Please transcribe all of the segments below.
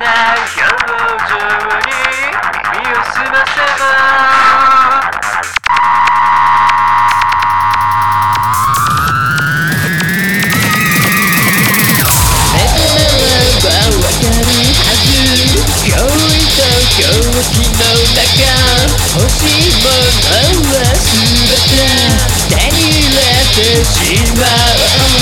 ない彼女に身を澄ませば目はわかるはずとの中欲しいものは全て手に入れてしまう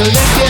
Listen.